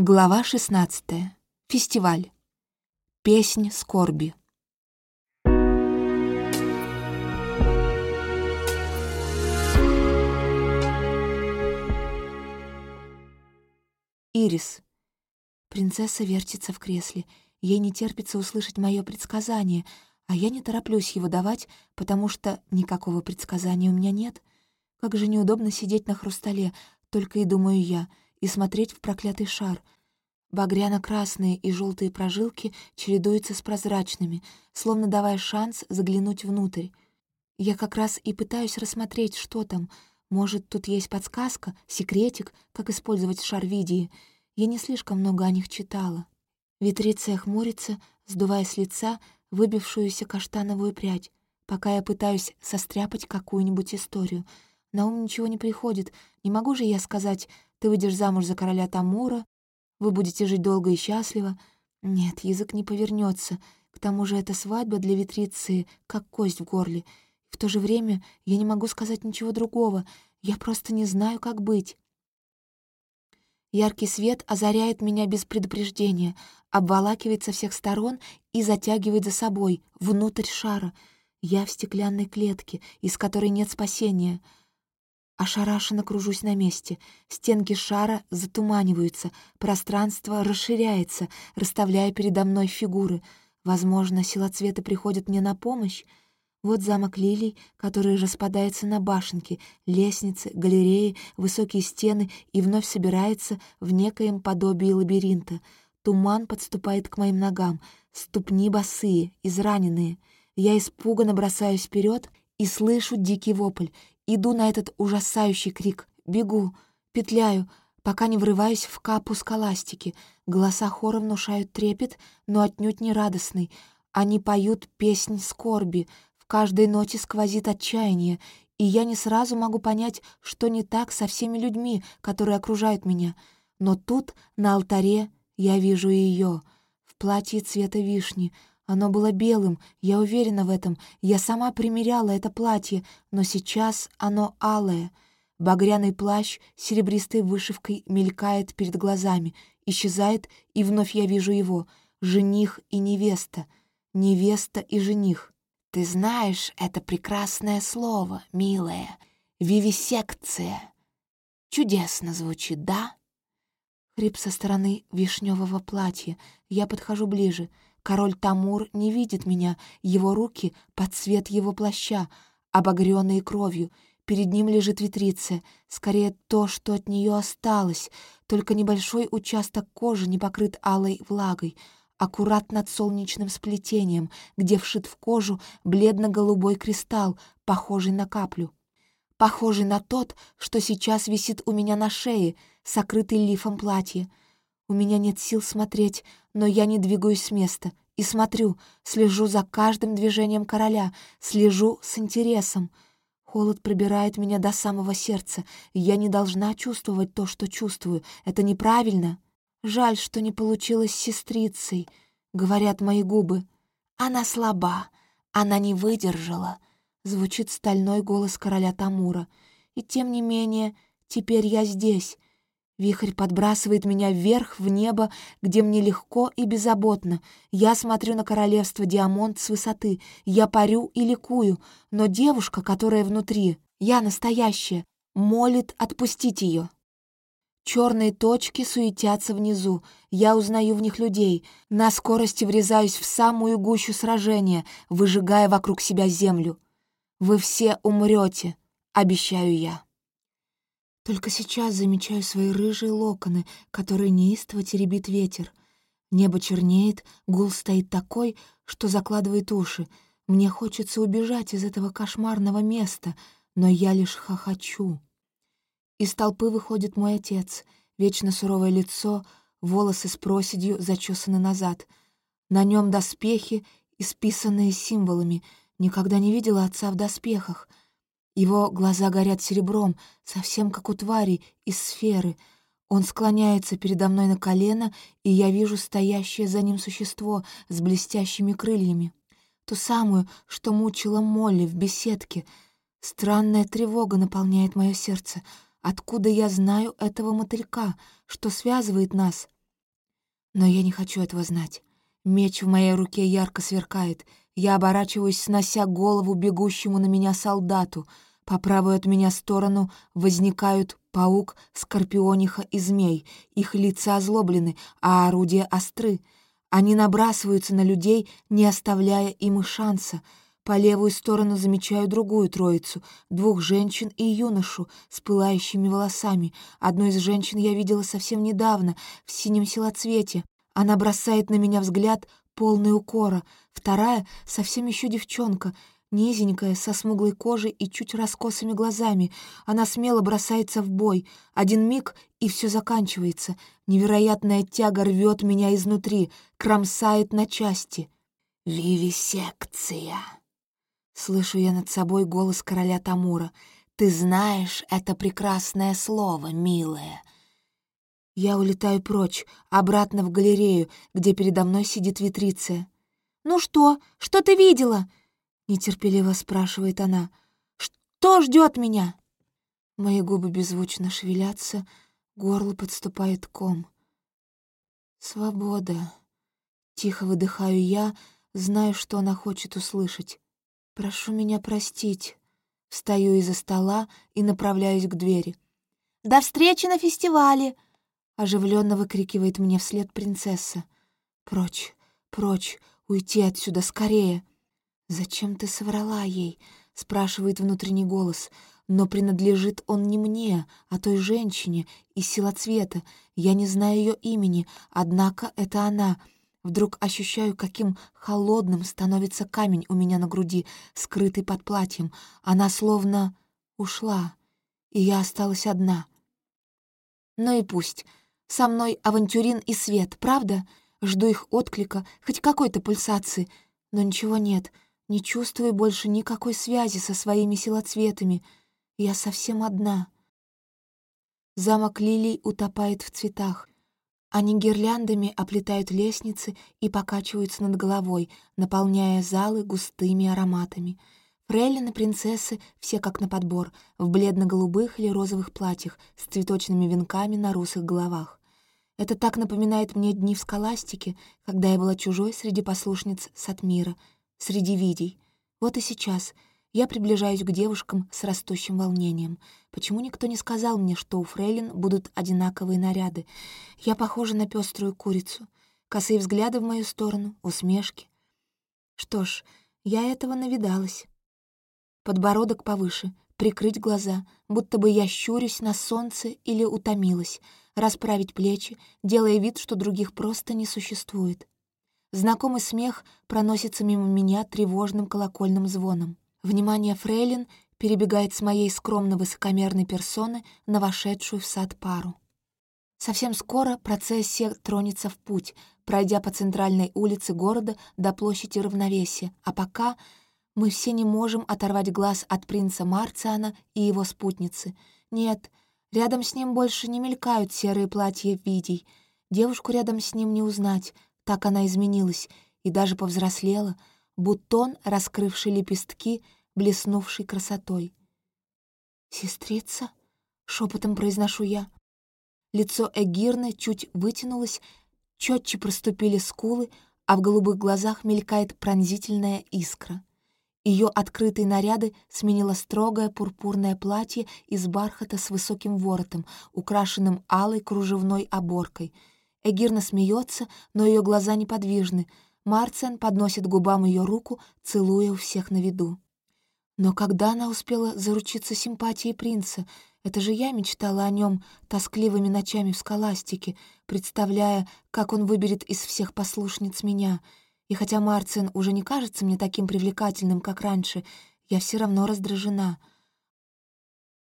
Глава 16. Фестиваль. Песнь скорби. Ирис. Принцесса вертится в кресле. Ей не терпится услышать мое предсказание, а я не тороплюсь его давать, потому что никакого предсказания у меня нет. Как же неудобно сидеть на хрустале, только и думаю я — и смотреть в проклятый шар. Багряно-красные и желтые прожилки чередуются с прозрачными, словно давая шанс заглянуть внутрь. Я как раз и пытаюсь рассмотреть, что там. Может, тут есть подсказка, секретик, как использовать шар видии. Я не слишком много о них читала. Витриция хмурится, сдувая с лица выбившуюся каштановую прядь, пока я пытаюсь состряпать какую-нибудь историю. На ум ничего не приходит. Не могу же я сказать ты выйдешь замуж за короля Тамура, вы будете жить долго и счастливо. Нет, язык не повернется. К тому же эта свадьба для витрицы как кость в горле. В то же время я не могу сказать ничего другого. Я просто не знаю, как быть. Яркий свет озаряет меня без предупреждения, обволакивает со всех сторон и затягивает за собой, внутрь шара. Я в стеклянной клетке, из которой нет спасения — Ошарашенно кружусь на месте. Стенки шара затуманиваются, пространство расширяется, расставляя передо мной фигуры. Возможно, сила цвета приходит мне на помощь. Вот замок лилий, который распадается на башенки, лестницы, галереи, высокие стены и вновь собирается в некоем подобии лабиринта. Туман подступает к моим ногам, ступни босые, израненные. Я испуганно бросаюсь вперед и слышу дикий вопль, Иду на этот ужасающий крик, бегу, петляю, пока не врываюсь в капу скаластики. Голоса хора внушают трепет, но отнюдь не радостный. Они поют песнь скорби, в каждой ноте сквозит отчаяние, и я не сразу могу понять, что не так со всеми людьми, которые окружают меня. Но тут, на алтаре, я вижу ее в платье цвета вишни — оно было белым, я уверена в этом. Я сама примеряла это платье, но сейчас оно алое. Багряный плащ с серебристой вышивкой мелькает перед глазами, исчезает, и вновь я вижу его. Жених и невеста. Невеста и жених. Ты знаешь это прекрасное слово, милая. Вивисекция. Чудесно звучит, да? Хрип со стороны вишневого платья. Я подхожу ближе — Король Тамур не видит меня, его руки под цвет его плаща, обогрённые кровью. Перед ним лежит витрица, скорее то, что от нее осталось, только небольшой участок кожи не покрыт алой влагой, аккурат над солнечным сплетением, где вшит в кожу бледно-голубой кристалл, похожий на каплю. Похожий на тот, что сейчас висит у меня на шее, сокрытый лифом платья — у меня нет сил смотреть, но я не двигаюсь с места и смотрю, слежу за каждым движением короля, слежу с интересом. Холод пробирает меня до самого сердца, я не должна чувствовать то, что чувствую. Это неправильно. Жаль, что не получилось с сестрицей, — говорят мои губы. Она слаба, она не выдержала, — звучит стальной голос короля Тамура. И тем не менее, теперь я здесь, Вихрь подбрасывает меня вверх, в небо, где мне легко и беззаботно. Я смотрю на королевство Диамонт с высоты. Я парю и ликую. Но девушка, которая внутри, я настоящая, молит отпустить ее. Черные точки суетятся внизу. Я узнаю в них людей. На скорости врезаюсь в самую гущу сражения, выжигая вокруг себя землю. Вы все умрете, обещаю я. Только сейчас замечаю свои рыжие локоны, которые неистово теребит ветер. Небо чернеет, гул стоит такой, что закладывает уши. Мне хочется убежать из этого кошмарного места, но я лишь хохочу. Из толпы выходит мой отец, вечно суровое лицо, волосы с проседью зачесаны назад. На нем доспехи, исписанные символами. Никогда не видела отца в доспехах — его глаза горят серебром, совсем как у твари из сферы. Он склоняется передо мной на колено, и я вижу стоящее за ним существо с блестящими крыльями. Ту самую, что мучила Молли в беседке. Странная тревога наполняет мое сердце. Откуда я знаю этого мотылька? Что связывает нас? Но я не хочу этого знать. Меч в моей руке ярко сверкает. Я оборачиваюсь, снося голову бегущему на меня солдату. По правую от меня сторону возникают паук, скорпиониха и змей. Их лица озлоблены, а орудия остры. Они набрасываются на людей, не оставляя им и шанса. По левую сторону замечаю другую троицу, двух женщин и юношу с пылающими волосами. Одну из женщин я видела совсем недавно, в синем силоцвете. Она бросает на меня взгляд, полный укора. Вторая — совсем еще девчонка, низенькая, со смуглой кожей и чуть раскосыми глазами. Она смело бросается в бой. Один миг, и все заканчивается. Невероятная тяга рвет меня изнутри, кромсает на части. «Вивисекция!» Слышу я над собой голос короля Тамура. «Ты знаешь это прекрасное слово, милая!» Я улетаю прочь, обратно в галерею, где передо мной сидит Витриция. «Ну что? Что ты видела?» — нетерпеливо спрашивает она. «Что ждет меня?» Мои губы беззвучно шевелятся, горло подступает ком. «Свобода!» — тихо выдыхаю я, зная, что она хочет услышать. «Прошу меня простить». Встаю из-за стола и направляюсь к двери. «До встречи на фестивале!» — оживленно выкрикивает мне вслед принцесса. «Прочь, прочь, уйти отсюда скорее!» «Зачем ты соврала ей?» — спрашивает внутренний голос. «Но принадлежит он не мне, а той женщине из силоцвета. Я не знаю ее имени, однако это она — Вдруг ощущаю, каким холодным становится камень у меня на груди, скрытый под платьем. Она словно ушла, и я осталась одна. Ну и пусть. Со мной авантюрин и свет, правда? Жду их отклика, хоть какой-то пульсации. Но ничего нет, не чувствую больше никакой связи со своими силоцветами. Я совсем одна. Замок лилий утопает в цветах. Они гирляндами оплетают лестницы и покачиваются над головой, наполняя залы густыми ароматами. Фрейлины принцессы все как на подбор, в бледно-голубых или розовых платьях с цветочными венками на русых головах. Это так напоминает мне дни в скаластике, когда я была чужой среди послушниц Сатмира, среди видей. Вот и сейчас — я приближаюсь к девушкам с растущим волнением. Почему никто не сказал мне, что у фрейлин будут одинаковые наряды? Я похожа на пеструю курицу. Косые взгляды в мою сторону, усмешки. Что ж, я этого навидалась. Подбородок повыше, прикрыть глаза, будто бы я щурюсь на солнце или утомилась, расправить плечи, делая вид, что других просто не существует. Знакомый смех проносится мимо меня тревожным колокольным звоном. Внимание фрейлин перебегает с моей скромно-высокомерной персоны на вошедшую в сад пару. Совсем скоро процессия тронется в путь, пройдя по центральной улице города до площади равновесия, а пока мы все не можем оторвать глаз от принца Марциана и его спутницы. Нет, рядом с ним больше не мелькают серые платья видей. Девушку рядом с ним не узнать, так она изменилась и даже повзрослела — бутон, раскрывший лепестки, блеснувший красотой. «Сестрица?» — шепотом произношу я. Лицо Эгирны чуть вытянулось, четче проступили скулы, а в голубых глазах мелькает пронзительная искра. Ее открытые наряды сменило строгое пурпурное платье из бархата с высоким воротом, украшенным алой кружевной оборкой. Эгирна смеется, но ее глаза неподвижны — Марцен подносит губам ее руку, целуя у всех на виду. Но когда она успела заручиться симпатией принца? Это же я мечтала о нем тоскливыми ночами в скаластике, представляя, как он выберет из всех послушниц меня. И хотя Марцин уже не кажется мне таким привлекательным, как раньше, я все равно раздражена.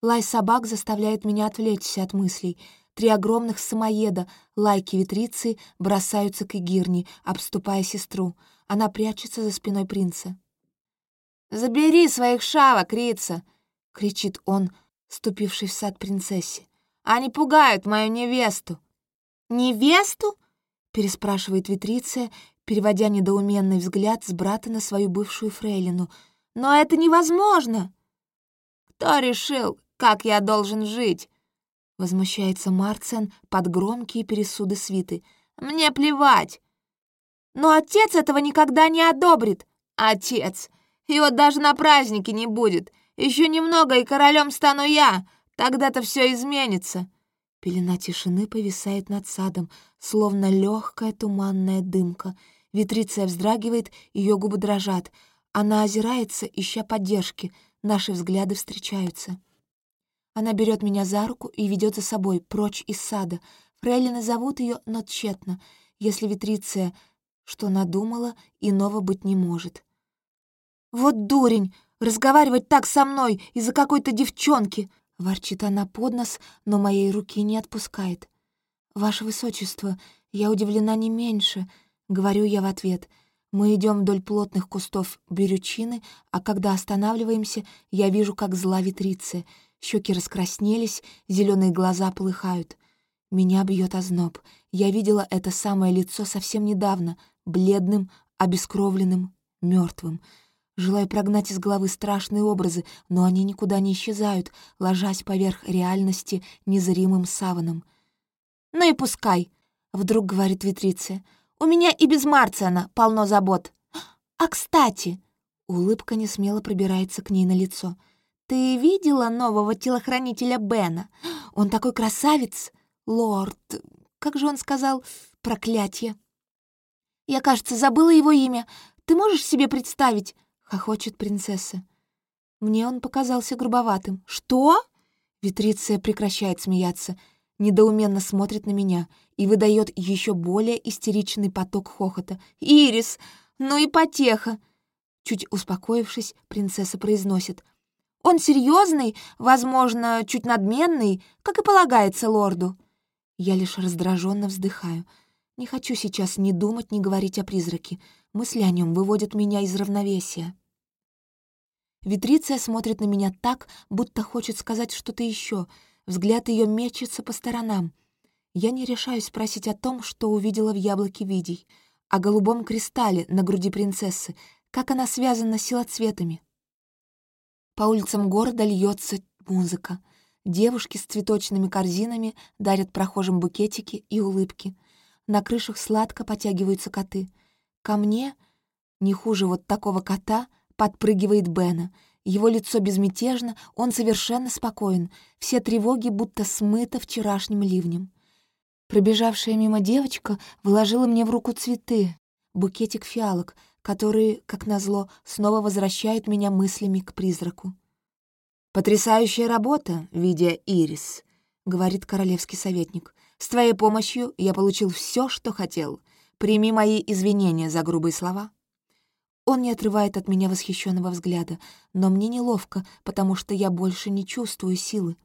Лай собак заставляет меня отвлечься от мыслей — Три огромных самоеда, лайки витрицы, бросаются к Игирне, обступая сестру. Она прячется за спиной принца. «Забери своих шавок, Рица!» — кричит он, ступивший в сад принцессе. «Они пугают мою невесту!» «Невесту?» — переспрашивает Витриция, переводя недоуменный взгляд с брата на свою бывшую фрейлину. «Но это невозможно!» «Кто решил, как я должен жить?» Возмущается Марцен под громкие пересуды свиты. Мне плевать. Но отец этого никогда не одобрит. Отец. Его даже на празднике не будет. Еще немного, и королем стану я. Тогда-то все изменится. Пелена тишины повисает над садом, словно легкая туманная дымка. Витриция вздрагивает, ее губы дрожат. Она озирается, ища поддержки. Наши взгляды встречаются. Она берет меня за руку и ведет за собой, прочь из сада. Фрейлины зовут ее, но тщетно. Если Витриция что надумала, иного быть не может. «Вот дурень! Разговаривать так со мной из-за какой-то девчонки!» Ворчит она под нос, но моей руки не отпускает. «Ваше Высочество, я удивлена не меньше», — говорю я в ответ. Мы идем вдоль плотных кустов бирючины, а когда останавливаемся, я вижу, как зла витрицы. Щеки раскраснелись, зеленые глаза полыхают. Меня бьет озноб. Я видела это самое лицо совсем недавно, бледным, обескровленным, мертвым. Желаю прогнать из головы страшные образы, но они никуда не исчезают, ложась поверх реальности незримым саваном. «Ну и пускай», — вдруг говорит Витриция. «У меня и без Марциана полно забот. А кстати...» Улыбка не смело пробирается к ней на лицо. «Ты видела нового телохранителя Бена? Он такой красавец! Лорд... Как же он сказал? Проклятье!» «Я, кажется, забыла его имя. Ты можешь себе представить? хохочет принцесса. Мне он показался грубоватым. «Что?» Витриция прекращает смеяться, недоуменно смотрит на меня и выдает еще более истеричный поток хохота. «Ирис! Ну и потеха!» Чуть успокоившись, принцесса произносит. «Он серьезный, возможно, чуть надменный, как и полагается лорду». Я лишь раздраженно вздыхаю. Не хочу сейчас ни думать, ни говорить о призраке. Мысли о нем выводят меня из равновесия. Витриция смотрит на меня так, будто хочет сказать что-то еще. Взгляд ее мечется по сторонам. Я не решаюсь спросить о том, что увидела в яблоке видей, о голубом кристалле на груди принцессы, как она связана с силоцветами. По улицам города льется музыка. Девушки с цветочными корзинами дарят прохожим букетики и улыбки. На крышах сладко потягиваются коты. Ко мне, не хуже вот такого кота — подпрыгивает Бена. Его лицо безмятежно, он совершенно спокоен. Все тревоги будто смыто вчерашним ливнем. Пробежавшая мимо девочка вложила мне в руку цветы, букетик фиалок, которые, как назло, снова возвращают меня мыслями к призраку. «Потрясающая работа, видя Ирис», — говорит королевский советник. «С твоей помощью я получил все, что хотел. Прими мои извинения за грубые слова». Он не отрывает от меня восхищенного взгляда, но мне неловко, потому что я больше не чувствую силы.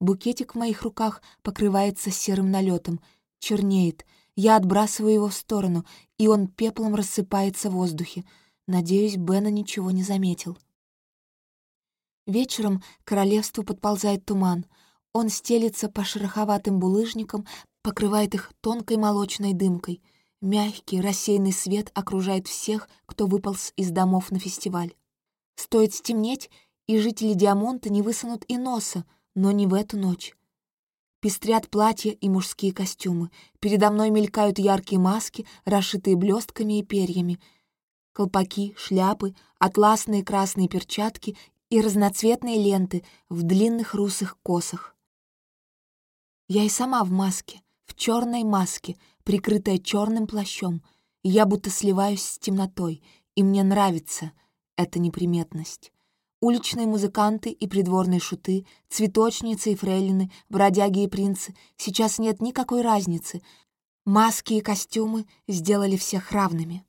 Букетик в моих руках покрывается серым налетом, чернеет. Я отбрасываю его в сторону, и он пеплом рассыпается в воздухе. Надеюсь, Бена ничего не заметил. Вечером королевству подползает туман. Он стелится по шероховатым булыжникам, покрывает их тонкой молочной дымкой — Мягкий, рассеянный свет окружает всех, кто выполз из домов на фестиваль. Стоит стемнеть, и жители Диамонта не высунут и носа, но не в эту ночь. Пестрят платья и мужские костюмы. Передо мной мелькают яркие маски, расшитые блестками и перьями. Колпаки, шляпы, атласные красные перчатки и разноцветные ленты в длинных русых косах. Я и сама в маске, в черной маске, прикрытая черным плащом. Я будто сливаюсь с темнотой, и мне нравится эта неприметность. Уличные музыканты и придворные шуты, цветочницы и фрейлины, бродяги и принцы — сейчас нет никакой разницы. Маски и костюмы сделали всех равными.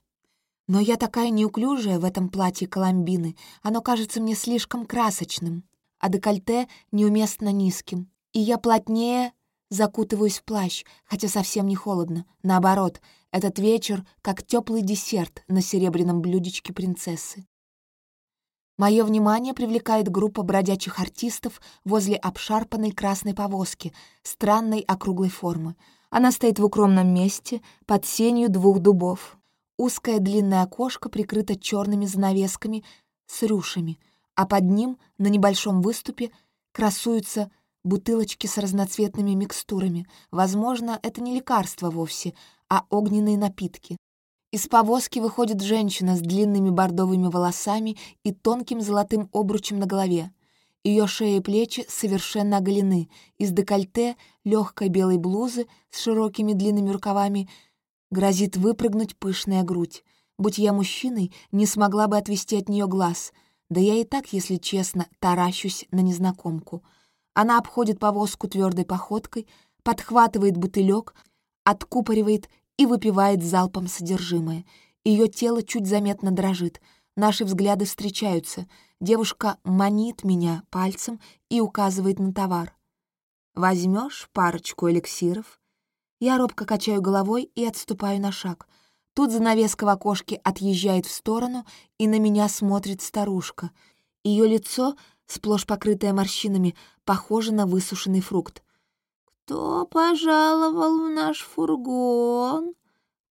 Но я такая неуклюжая в этом платье Коломбины, оно кажется мне слишком красочным, а декольте неуместно низким. И я плотнее Закутываюсь в плащ, хотя совсем не холодно. Наоборот, этот вечер как теплый десерт на серебряном блюдечке принцессы. Мое внимание привлекает группа бродячих артистов возле обшарпанной красной повозки, странной округлой формы. Она стоит в укромном месте, под сенью двух дубов. Узкое длинное окошко прикрыто черными занавесками с рюшами, а под ним, на небольшом выступе, красуются бутылочки с разноцветными микстурами. Возможно, это не лекарство вовсе, а огненные напитки. Из повозки выходит женщина с длинными бордовыми волосами и тонким золотым обручем на голове. Ее шея и плечи совершенно оголены, из декольте легкой белой блузы с широкими длинными рукавами грозит выпрыгнуть пышная грудь. Будь я мужчиной, не смогла бы отвести от нее глаз. Да я и так, если честно, таращусь на незнакомку. Она обходит повозку твердой походкой, подхватывает бутылек, откупоривает и выпивает залпом содержимое. Ее тело чуть заметно дрожит. Наши взгляды встречаются — Девушка манит меня пальцем и указывает на товар. Возьмешь парочку эликсиров?» Я робко качаю головой и отступаю на шаг. Тут занавеска в окошке отъезжает в сторону, и на меня смотрит старушка. Ее лицо, сплошь покрытое морщинами, похоже на высушенный фрукт. «Кто пожаловал в наш фургон?»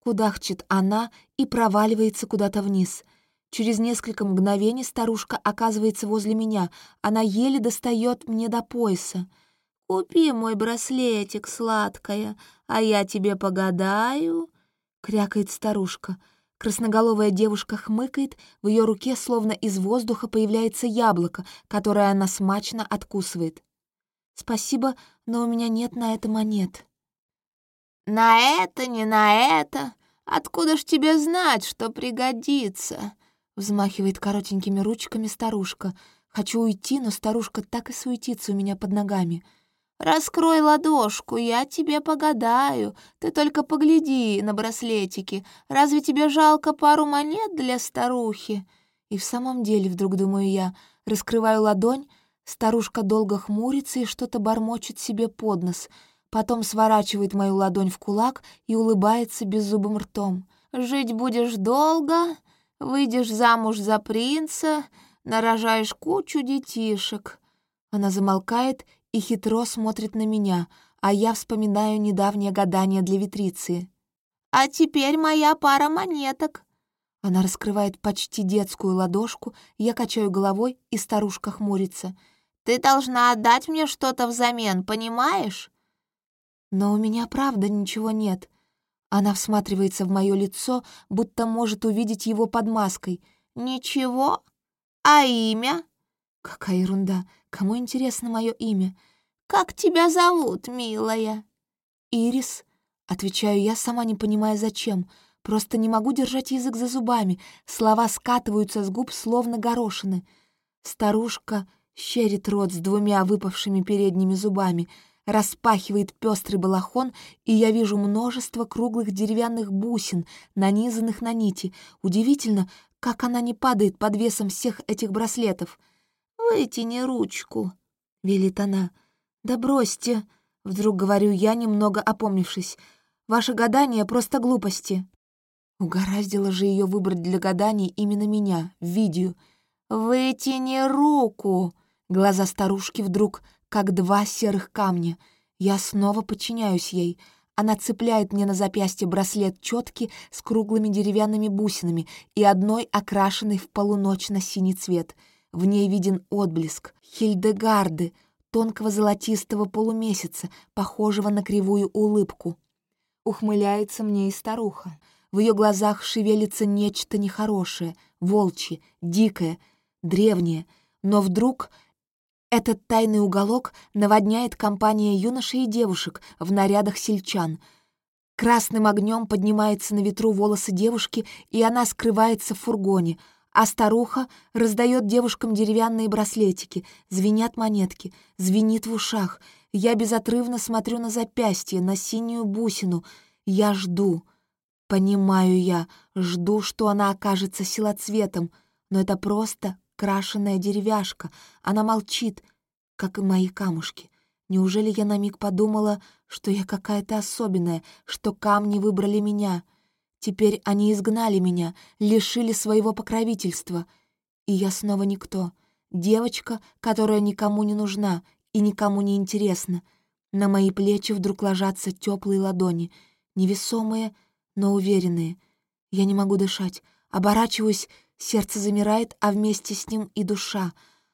Кудахчет она и проваливается куда-то вниз — Через несколько мгновений старушка оказывается возле меня. Она еле достает мне до пояса. «Купи мой браслетик, сладкая, а я тебе погадаю», — крякает старушка. Красноголовая девушка хмыкает, в ее руке словно из воздуха появляется яблоко, которое она смачно откусывает. «Спасибо, но у меня нет на это монет». «На это, не на это. Откуда ж тебе знать, что пригодится?» Взмахивает коротенькими ручками старушка. Хочу уйти, но старушка так и суетится у меня под ногами. «Раскрой ладошку, я тебе погадаю. Ты только погляди на браслетики. Разве тебе жалко пару монет для старухи?» И в самом деле, вдруг думаю я, раскрываю ладонь, старушка долго хмурится и что-то бормочет себе под нос, потом сворачивает мою ладонь в кулак и улыбается беззубым ртом. «Жить будешь долго, Выйдешь замуж за принца, нарожаешь кучу детишек». Она замолкает и хитро смотрит на меня, а я вспоминаю недавнее гадание для витриции. «А теперь моя пара монеток». Она раскрывает почти детскую ладошку, я качаю головой, и старушка хмурится. «Ты должна отдать мне что-то взамен, понимаешь?» «Но у меня правда ничего нет. Она всматривается в мое лицо, будто может увидеть его под маской. «Ничего? А имя?» «Какая ерунда! Кому интересно мое имя?» «Как тебя зовут, милая?» «Ирис», — отвечаю я, сама не понимая, зачем. Просто не могу держать язык за зубами. Слова скатываются с губ, словно горошины. Старушка щерит рот с двумя выпавшими передними зубами — распахивает пестрый балахон, и я вижу множество круглых деревянных бусин, нанизанных на нити. Удивительно, как она не падает под весом всех этих браслетов. «Вытяни ручку», — велит она. «Да бросьте», — вдруг говорю я, немного опомнившись. «Ваше гадание — просто глупости». Угораздило же ее выбрать для гаданий именно меня, в видео. «Вытяни руку!» Глаза старушки вдруг как два серых камня. Я снова подчиняюсь ей. Она цепляет мне на запястье браслет четки с круглыми деревянными бусинами и одной окрашенной в полуночно-синий цвет. В ней виден отблеск Хильдегарды, тонкого золотистого полумесяца, похожего на кривую улыбку. Ухмыляется мне и старуха. В ее глазах шевелится нечто нехорошее, волчье, дикое, древнее. Но вдруг этот тайный уголок наводняет компания юношей и девушек в нарядах сельчан. Красным огнем поднимается на ветру волосы девушки, и она скрывается в фургоне, а старуха раздает девушкам деревянные браслетики, звенят монетки, звенит в ушах. Я безотрывно смотрю на запястье, на синюю бусину. Я жду. Понимаю я, жду, что она окажется силоцветом, но это просто крашеная деревяшка. Она молчит, как и мои камушки. Неужели я на миг подумала, что я какая-то особенная, что камни выбрали меня? Теперь они изгнали меня, лишили своего покровительства. И я снова никто. Девочка, которая никому не нужна и никому не интересна. На мои плечи вдруг ложатся теплые ладони, невесомые, но уверенные. Я не могу дышать. Оборачиваюсь Сердце замирает, а вместе с ним и душа.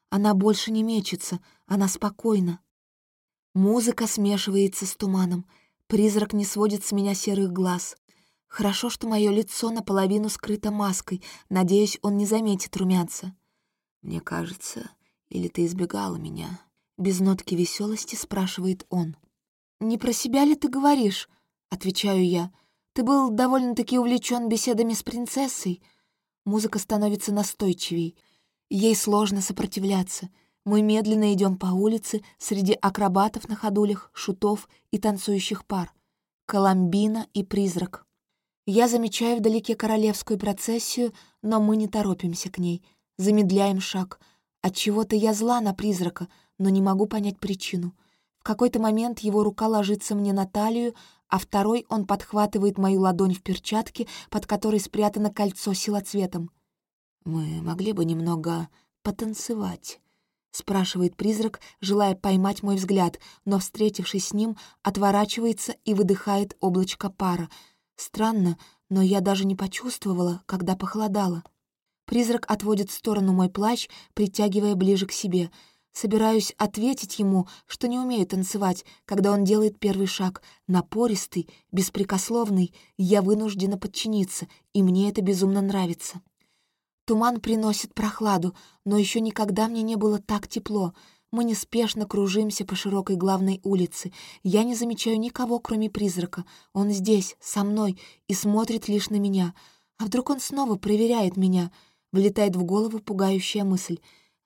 Она больше не мечется, она спокойна. Музыка смешивается с туманом. Призрак не сводит с меня серых глаз. Хорошо, что мое лицо наполовину скрыто маской. Надеюсь, он не заметит румянца. «Мне кажется, или ты избегала меня?» Без нотки веселости спрашивает он. «Не про себя ли ты говоришь?» — отвечаю я. «Ты был довольно-таки увлечен беседами с принцессой». Музыка становится настойчивей. Ей сложно сопротивляться. Мы медленно идем по улице среди акробатов на ходулях, шутов и танцующих пар. Коломбина и призрак. Я замечаю вдалеке королевскую процессию, но мы не торопимся к ней. Замедляем шаг. От чего то я зла на призрака, но не могу понять причину. В какой-то момент его рука ложится мне на талию, а второй он подхватывает мою ладонь в перчатке, под которой спрятано кольцо силоцветом. «Мы могли бы немного потанцевать», — спрашивает призрак, желая поймать мой взгляд, но, встретившись с ним, отворачивается и выдыхает облачко пара — Странно, но я даже не почувствовала, когда похолодало. Призрак отводит в сторону мой плащ, притягивая ближе к себе. Собираюсь ответить ему, что не умею танцевать, когда он делает первый шаг. Напористый, беспрекословный, я вынуждена подчиниться, и мне это безумно нравится. Туман приносит прохладу, но еще никогда мне не было так тепло — мы неспешно кружимся по широкой главной улице. Я не замечаю никого, кроме призрака. Он здесь, со мной, и смотрит лишь на меня. А вдруг он снова проверяет меня? Влетает в голову пугающая мысль.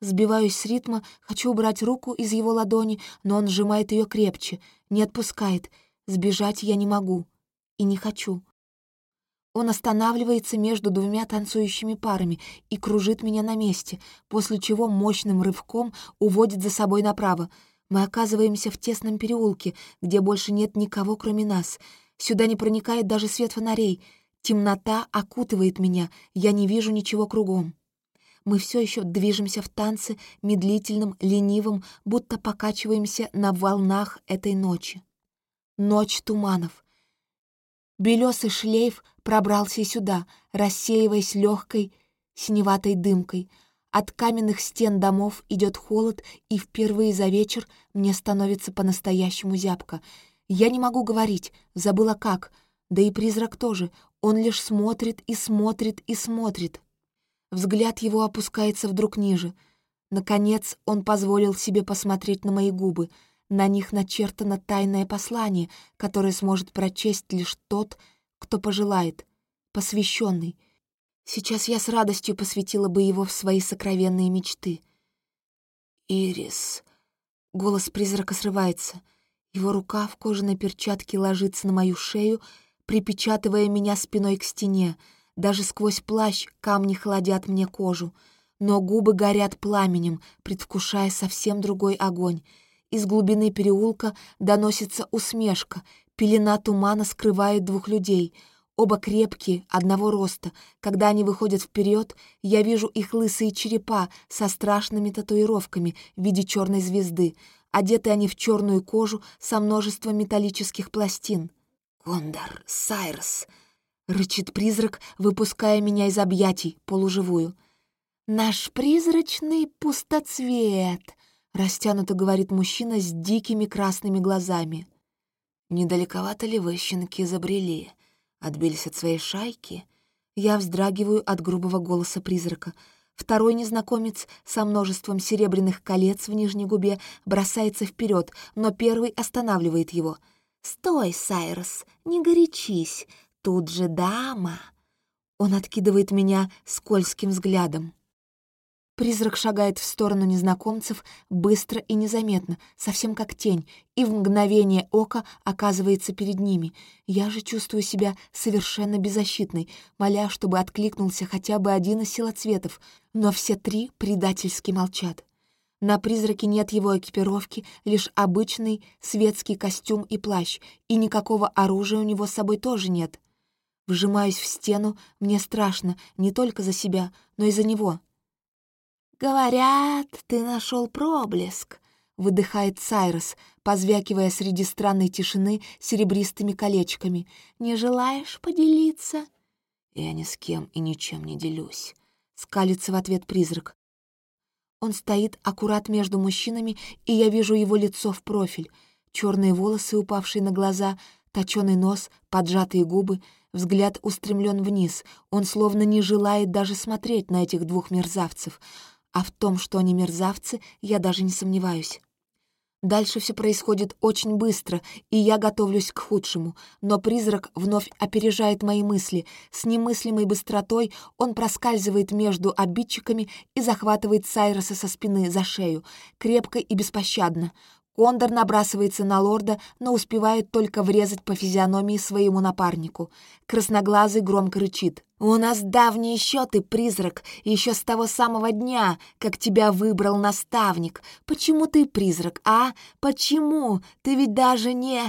Сбиваюсь с ритма, хочу убрать руку из его ладони, но он сжимает ее крепче, не отпускает. Сбежать я не могу. И не хочу. Он останавливается между двумя танцующими парами и кружит меня на месте, после чего мощным рывком уводит за собой направо. Мы оказываемся в тесном переулке, где больше нет никого, кроме нас. Сюда не проникает даже свет фонарей. Темнота окутывает меня, я не вижу ничего кругом. Мы все еще движемся в танце, медлительным, ленивым, будто покачиваемся на волнах этой ночи. Ночь туманов. Белесый шлейф пробрался сюда, рассеиваясь легкой синеватой дымкой. От каменных стен домов идет холод, и впервые за вечер мне становится по-настоящему зябко. Я не могу говорить, забыла как, да и призрак тоже. Он лишь смотрит и смотрит и смотрит. Взгляд его опускается вдруг ниже. Наконец он позволил себе посмотреть на мои губы — на них начертано тайное послание, которое сможет прочесть лишь тот, кто пожелает, посвященный. Сейчас я с радостью посвятила бы его в свои сокровенные мечты. «Ирис...» Голос призрака срывается. Его рука в кожаной перчатке ложится на мою шею, припечатывая меня спиной к стене. Даже сквозь плащ камни холодят мне кожу. Но губы горят пламенем, предвкушая совсем другой огонь — из глубины переулка доносится усмешка. Пелена тумана скрывает двух людей. Оба крепкие, одного роста. Когда они выходят вперед, я вижу их лысые черепа со страшными татуировками в виде черной звезды. Одеты они в черную кожу со множеством металлических пластин. «Кондор, Сайрс!» — рычит призрак, выпуская меня из объятий, полуживую. «Наш призрачный пустоцвет!» Растянуто говорит мужчина с дикими красными глазами. «Недалековато ли вы, щенки, забрели? Отбились от своей шайки?» Я вздрагиваю от грубого голоса призрака. Второй незнакомец со множеством серебряных колец в нижней губе бросается вперед, но первый останавливает его. «Стой, Сайрос, не горячись, тут же дама!» Он откидывает меня скользким взглядом. Призрак шагает в сторону незнакомцев быстро и незаметно, совсем как тень, и в мгновение ока оказывается перед ними. Я же чувствую себя совершенно беззащитной, моля, чтобы откликнулся хотя бы один из силоцветов, но все три предательски молчат. На призраке нет его экипировки, лишь обычный светский костюм и плащ, и никакого оружия у него с собой тоже нет. Вжимаюсь в стену, мне страшно не только за себя, но и за него — «Говорят, ты нашел проблеск», — выдыхает Сайрос, позвякивая среди странной тишины серебристыми колечками. «Не желаешь поделиться?» «Я ни с кем и ничем не делюсь», — скалится в ответ призрак. Он стоит аккурат между мужчинами, и я вижу его лицо в профиль. Черные волосы, упавшие на глаза, точёный нос, поджатые губы. Взгляд устремлен вниз. Он словно не желает даже смотреть на этих двух мерзавцев. А в том, что они мерзавцы, я даже не сомневаюсь. Дальше все происходит очень быстро, и я готовлюсь к худшему. Но призрак вновь опережает мои мысли. С немыслимой быстротой он проскальзывает между обидчиками и захватывает Сайроса со спины за шею, крепко и беспощадно. Кондор набрасывается на лорда, но успевает только врезать по физиономии своему напарнику. Красноглазый громко рычит. «У нас давние счеты, призрак, еще с того самого дня, как тебя выбрал наставник. Почему ты призрак, а? Почему? Ты ведь даже не...»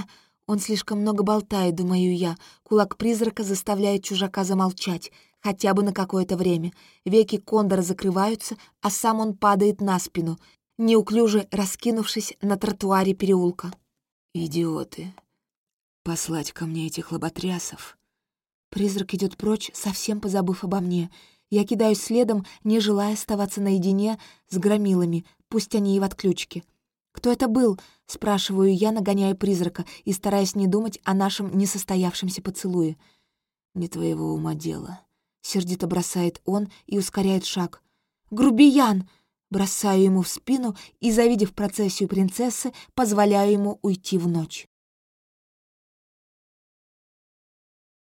Он слишком много болтает, думаю я. Кулак призрака заставляет чужака замолчать, хотя бы на какое-то время. Веки кондора закрываются, а сам он падает на спину, неуклюже раскинувшись на тротуаре переулка. «Идиоты! Послать ко мне этих лоботрясов!» Призрак идет прочь, совсем позабыв обо мне. Я кидаюсь следом, не желая оставаться наедине с громилами, пусть они и в отключке. «Кто это был?» — спрашиваю я, нагоняя призрака и стараясь не думать о нашем несостоявшемся поцелуе. «Не твоего ума дело», — сердито бросает он и ускоряет шаг. «Грубиян!» Бросаю ему в спину и, завидев процессию принцессы, позволяю ему уйти в ночь.